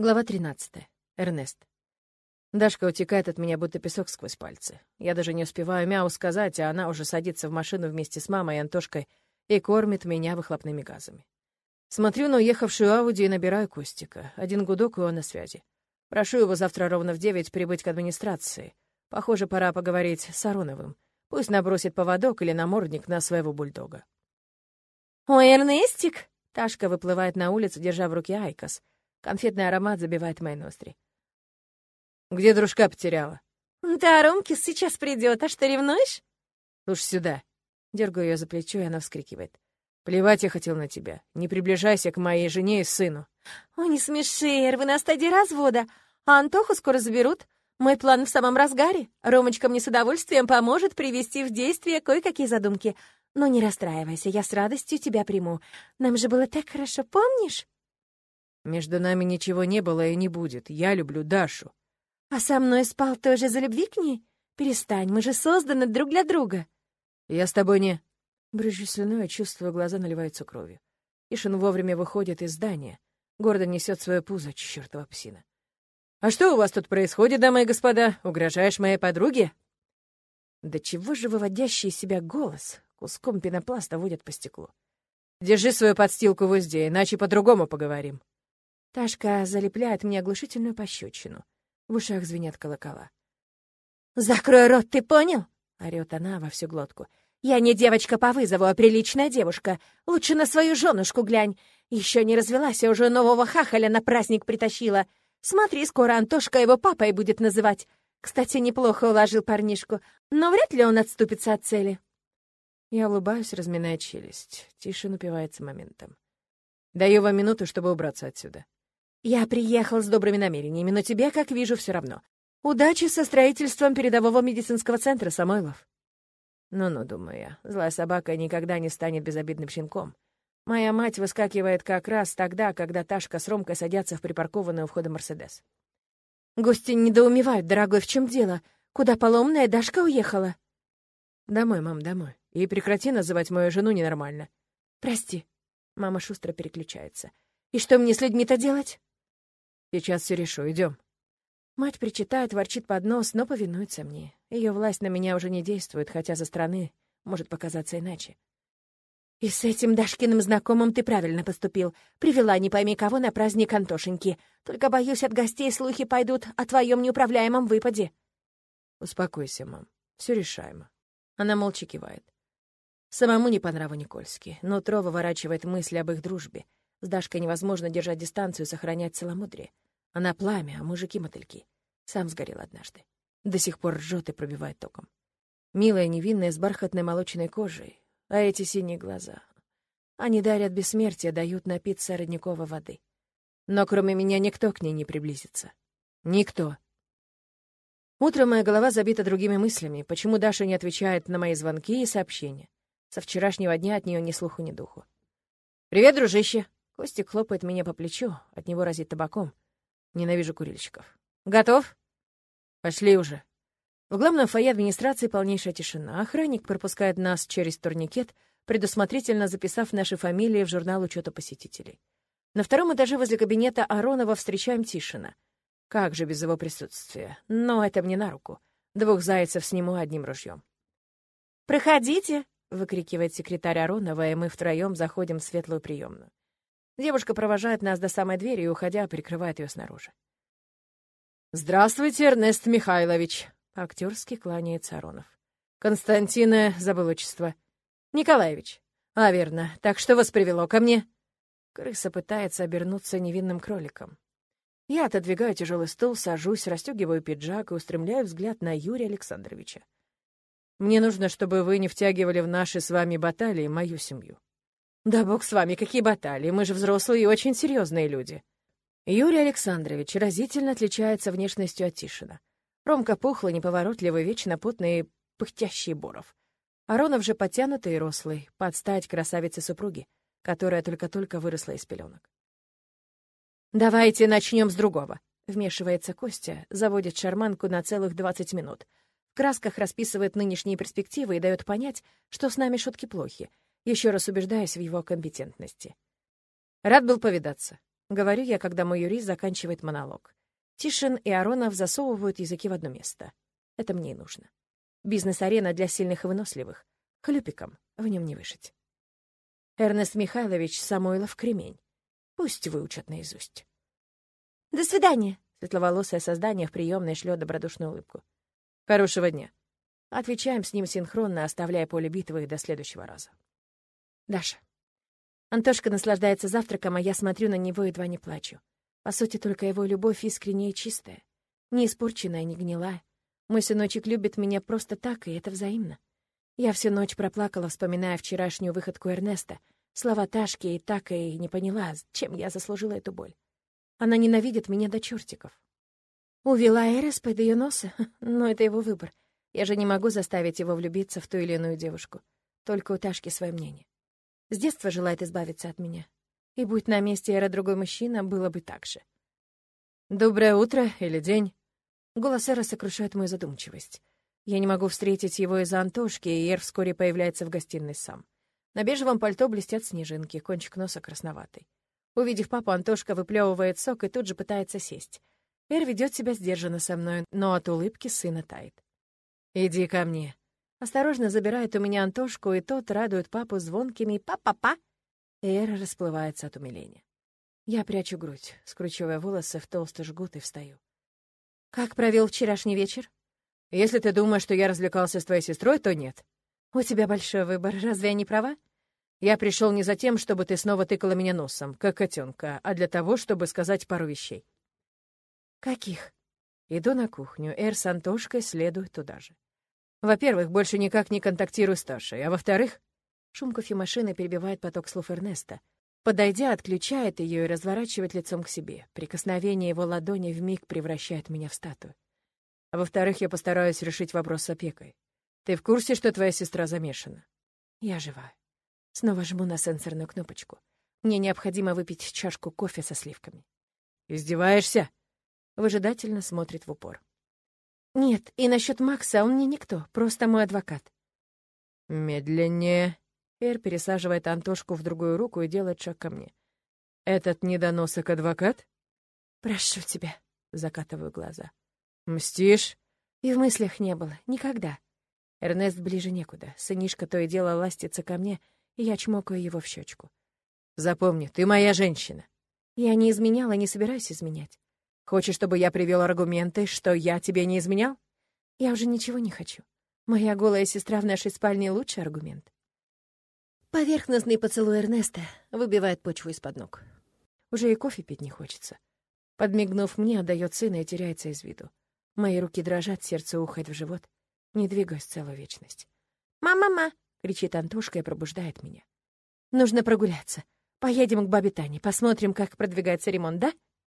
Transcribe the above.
Глава 13. Эрнест. Дашка утекает от меня, будто песок сквозь пальцы. Я даже не успеваю мяу сказать, а она уже садится в машину вместе с мамой и Антошкой и кормит меня выхлопными газами. Смотрю на уехавшую Ауди и набираю Костика. Один гудок, и он на связи. Прошу его завтра ровно в девять прибыть к администрации. Похоже, пора поговорить с Ароновым. Пусть набросит поводок или намордник на своего бульдога. «Ой, Эрнестик!» Ташка выплывает на улицу, держа в руке IQOS — Конфетный аромат забивает мои ноздри. «Где дружка потеряла?» «Да, Ромкис сейчас придет, а что, ревнуешь?» «Слушай сюда». Дергаю ее за плечо, и она вскрикивает. «Плевать я хотел на тебя. Не приближайся к моей жене и сыну». «Ой, не смеши, Эр, вы на стадии развода. А Антоху скоро заберут. Мой план в самом разгаре. Ромочка мне с удовольствием поможет привести в действие кое-какие задумки. Но не расстраивайся, я с радостью тебя приму. Нам же было так хорошо, помнишь?» Между нами ничего не было и не будет. Я люблю Дашу. А со мной спал тоже за любви к ней? Перестань, мы же созданы друг для друга. Я с тобой не... Брызжу слюной, чувствую, глаза наливаются кровью. Ишин вовремя выходит из здания. Гордо несет свое пузо, чертова псина. «А что у вас тут происходит, дамы и господа? Угрожаешь моей подруге?» Да чего же выводящий из себя голос куском пенопласта водят по стеклу? «Держи свою подстилку в узде, иначе по-другому поговорим». Ташка залепляет мне оглушительную пощечину. В ушах звенят колокола. «Закрой рот, ты понял?» — орёт она во всю глотку. «Я не девочка по вызову, а приличная девушка. Лучше на свою женушку глянь. Еще не развелась, а уже нового хахаля на праздник притащила. Смотри, скоро Антошка его папой будет называть. Кстати, неплохо уложил парнишку, но вряд ли он отступится от цели». Я улыбаюсь, разминая челюсть. Тишин упивается моментом. Даю вам минуту, чтобы убраться отсюда. Я приехал с добрыми намерениями, но тебе, как вижу, все равно. Удачи со строительством передового медицинского центра, Самойлов. Ну-ну, думаю я, злая собака никогда не станет безобидным щенком. Моя мать выскакивает как раз тогда, когда Ташка с Ромкой садятся в припаркованный у входа Мерседес. Гости недоумевают, дорогой, в чем дело? Куда поломная Дашка уехала? Домой, мам, домой. И прекрати называть мою жену ненормально. Прости. Мама шустро переключается. И что мне с людьми-то делать? Сейчас все решу, идем. Мать причитает, ворчит под нос, но повинуется мне. Ее власть на меня уже не действует, хотя со стороны может показаться иначе. «И с этим Дашкиным знакомым ты правильно поступил. Привела не пойми кого на праздник Антошеньки. Только, боюсь, от гостей слухи пойдут о твоем неуправляемом выпаде». «Успокойся, мам. Все решаемо». Она молча кивает. Самому не по нраву Никольский. Нутро выворачивает мысли об их дружбе. С Дашкой невозможно держать дистанцию сохранять целомудрие. Она пламя, а мужики — мотыльки. Сам сгорел однажды. До сих пор ржет и пробивает током. Милая, невинная, с бархатной молочной кожей. А эти синие глаза. Они дарят бессмертие, дают напиться родниковой воды. Но кроме меня никто к ней не приблизится. Никто. Утром моя голова забита другими мыслями. Почему Даша не отвечает на мои звонки и сообщения? Со вчерашнего дня от нее ни слуху, ни духу. «Привет, дружище!» Костик хлопает меня по плечу, от него разит табаком. Ненавижу курильщиков. «Готов?» «Пошли уже». В главном фойе администрации полнейшая тишина. Охранник пропускает нас через турникет, предусмотрительно записав наши фамилии в журнал учета посетителей. На втором этаже возле кабинета Аронова встречаем Тишина. Как же без его присутствия? Но это мне на руку. Двух зайцев сниму одним ружьем. «Проходите!» — выкрикивает секретарь Аронова, и мы втроем заходим в светлую приемную. Девушка провожает нас до самой двери и, уходя, прикрывает ее снаружи. «Здравствуйте, Эрнест Михайлович!» — актерски кланяется Аронов. «Константина, забыл отчество. Николаевич. А, верно. Так что вас привело ко мне?» Крыса пытается обернуться невинным кроликом. Я отодвигаю тяжелый стул, сажусь, расстегиваю пиджак и устремляю взгляд на Юрия Александровича. «Мне нужно, чтобы вы не втягивали в наши с вами баталии мою семью. Да бог с вами, какие баталии, мы же взрослые и очень серьезные люди. Юрий Александрович разительно отличается внешностью от Тишина. Ромка пухлый, неповоротливый, вечно потный и пыхтящий Боров. Аронов же потянутый и рослый, под стать красавице супруги, которая только-только выросла из пеленок. «Давайте начнем с другого», — вмешивается Костя, заводит шарманку на целых двадцать минут. В красках расписывает нынешние перспективы и дает понять, что с нами шутки плохи, еще раз убеждаясь в его компетентности. Рад был повидаться. Говорю я, когда мой юрист заканчивает монолог. Тишин и Аронов засовывают языки в одно место. Это мне и нужно. Бизнес-арена для сильных и выносливых. Хлюпиком в нем не выжить. Эрнест Михайлович Самойлов Кремень. Пусть выучат наизусть. «До свидания!» — светловолосое создание в приемной шлет добродушную улыбку. «Хорошего дня!» Отвечаем с ним синхронно, оставляя поле битвы до следующего раза. Даша. Антошка наслаждается завтраком, а я смотрю на него и едва не плачу. По сути, только его любовь искренняя и чистая. Не испорченная, не гнилая. Мой сыночек любит меня просто так, и это взаимно. Я всю ночь проплакала, вспоминая вчерашнюю выходку Эрнеста, слова Ташки, и так и не поняла, чем я заслужила эту боль. Она ненавидит меня до чертиков. Увела Эрес под ее носа? Но это его выбор. Я же не могу заставить его влюбиться в ту или иную девушку. Только у Ташки свое мнение. С детства желает избавиться от меня. И будь на месте Эра другой мужчина, было бы так же. «Доброе утро или день?» Голос Эра сокрушает мою задумчивость. Я не могу встретить его из-за Антошки, и Эр вскоре появляется в гостиной сам. На бежевом пальто блестят снежинки, кончик носа красноватый. Увидев папу, Антошка выплевывает сок и тут же пытается сесть. Эр ведет себя сдержанно со мной, но от улыбки сына тает. «Иди ко мне», Осторожно забирает у меня Антошку, и тот радует папу звонкими «па-па-па». Эра расплывается от умиления. Я прячу грудь, скручивая волосы в толстый жгут и встаю. «Как провел вчерашний вечер?» «Если ты думаешь, что я развлекался с твоей сестрой, то нет». «У тебя большой выбор, разве я не права?» «Я пришел не за тем, чтобы ты снова тыкала меня носом, как котенка, а для того, чтобы сказать пару вещей». «Каких?» Иду на кухню, Эр с Антошкой следует туда же. Во-первых, больше никак не контактирую с Ташей, а во-вторых, шум кофемашины перебивает поток слов Эрнеста. Подойдя, отключает ее и разворачивает лицом к себе. Прикосновение его ладони вмиг превращает меня в статую. А во-вторых, я постараюсь решить вопрос с опекой. Ты в курсе, что твоя сестра замешана? Я жива. Снова жму на сенсорную кнопочку. Мне необходимо выпить чашку кофе со сливками. «Издеваешься?» Выжидательно смотрит в упор. «Нет, и насчет Макса он мне никто, просто мой адвокат». «Медленнее». Эр пересаживает Антошку в другую руку и делает шаг ко мне. «Этот недоносок адвокат?» «Прошу тебя», — закатываю глаза. «Мстишь?» И в мыслях не было. Никогда. Эрнест ближе некуда. Сынишка то и дело ластится ко мне, и я чмокаю его в щечку. «Запомни, ты моя женщина». Я не изменяла и не собираюсь изменять. Хочешь, чтобы я привел аргументы, что я тебе не изменял? Я уже ничего не хочу. Моя голая сестра в нашей спальне — лучший аргумент. Поверхностный поцелуй Эрнеста выбивает почву из-под ног. Уже и кофе пить не хочется. Подмигнув мне, отдает сына и теряется из виду. Мои руки дрожат, сердце ухает в живот. Не двигаюсь целую вечность. «Мама-ма!» — кричит Антошка и пробуждает меня. «Нужно прогуляться. Поедем к бабе Тане, посмотрим, как продвигается ремонт, да?»